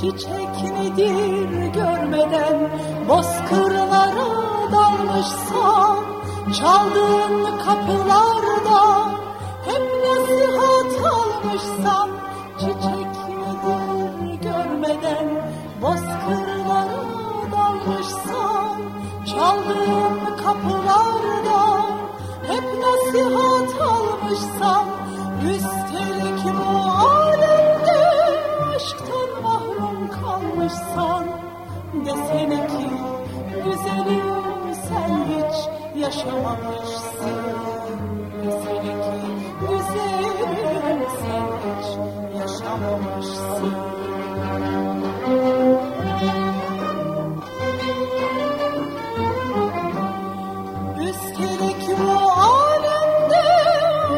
çiçek midir görmeden bozkırlara dalmışsam çaldığın kapılarda hep nasihat almışsam çiçek midir görmeden bozkırlara dalmışsam çaldığın kapılarda hep nasihat almışsam yaşamamışsın güzelim sen hiç yaşamamışsın Üstelik bu alemde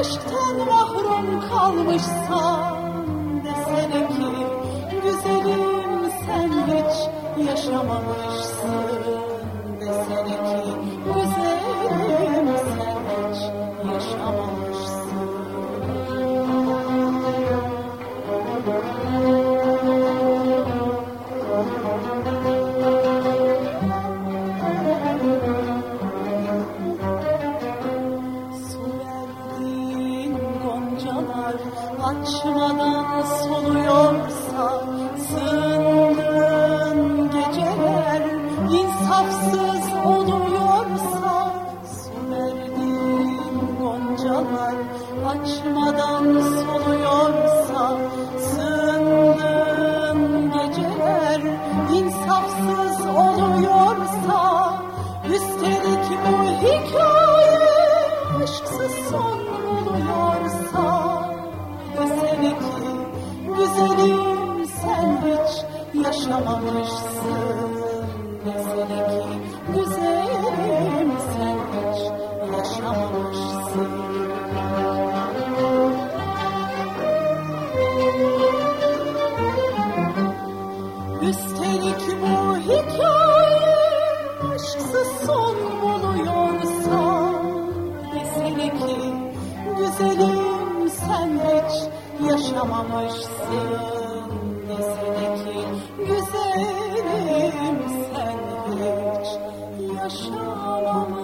aşktan mahrum kalmışsan Desene ki sen hiç yaşamamışsın açmadan soluyorsa Sığındığın geceler insafsız oluyorsa Su goncalar açmadan soluyorsa Sığındığın geceler insafsız oluyorsa Üstelik bu hikaye güzelim sen hiç yaşamamışsın. Desene ki güzelim sen hiç yaşamamışsın. Üstelik bu hikaye aşksız son buluyorsa yaşamamışsın. Desene ki güzelim sen hiç yaşamamışsın